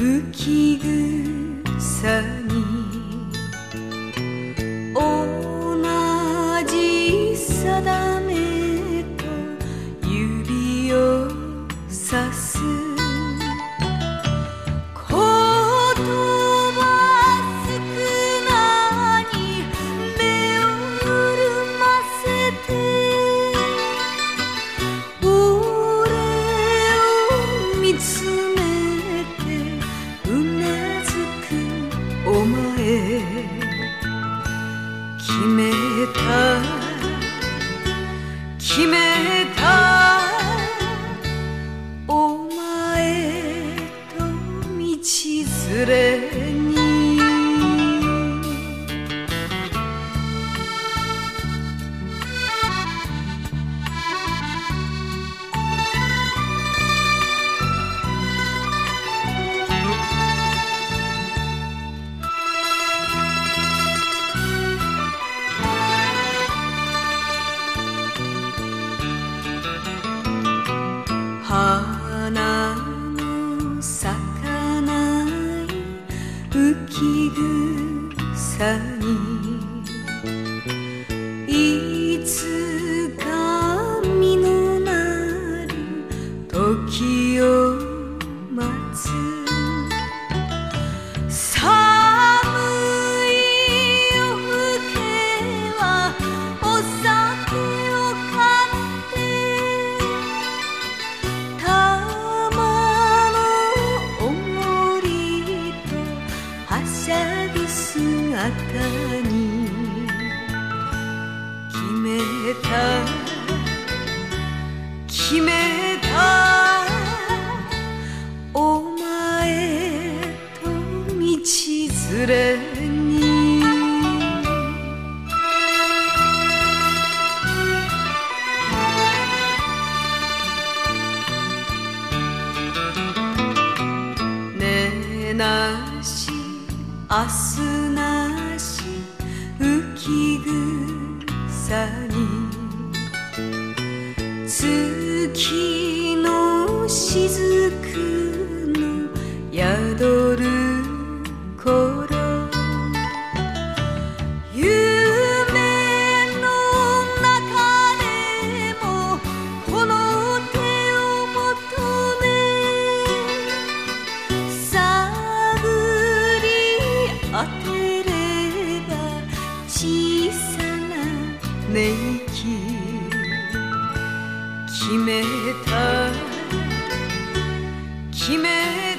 浮き草に同じ定め She may に。いつか実のなる時をなし明日なし浮き草に。月のしずく決めた。決めた。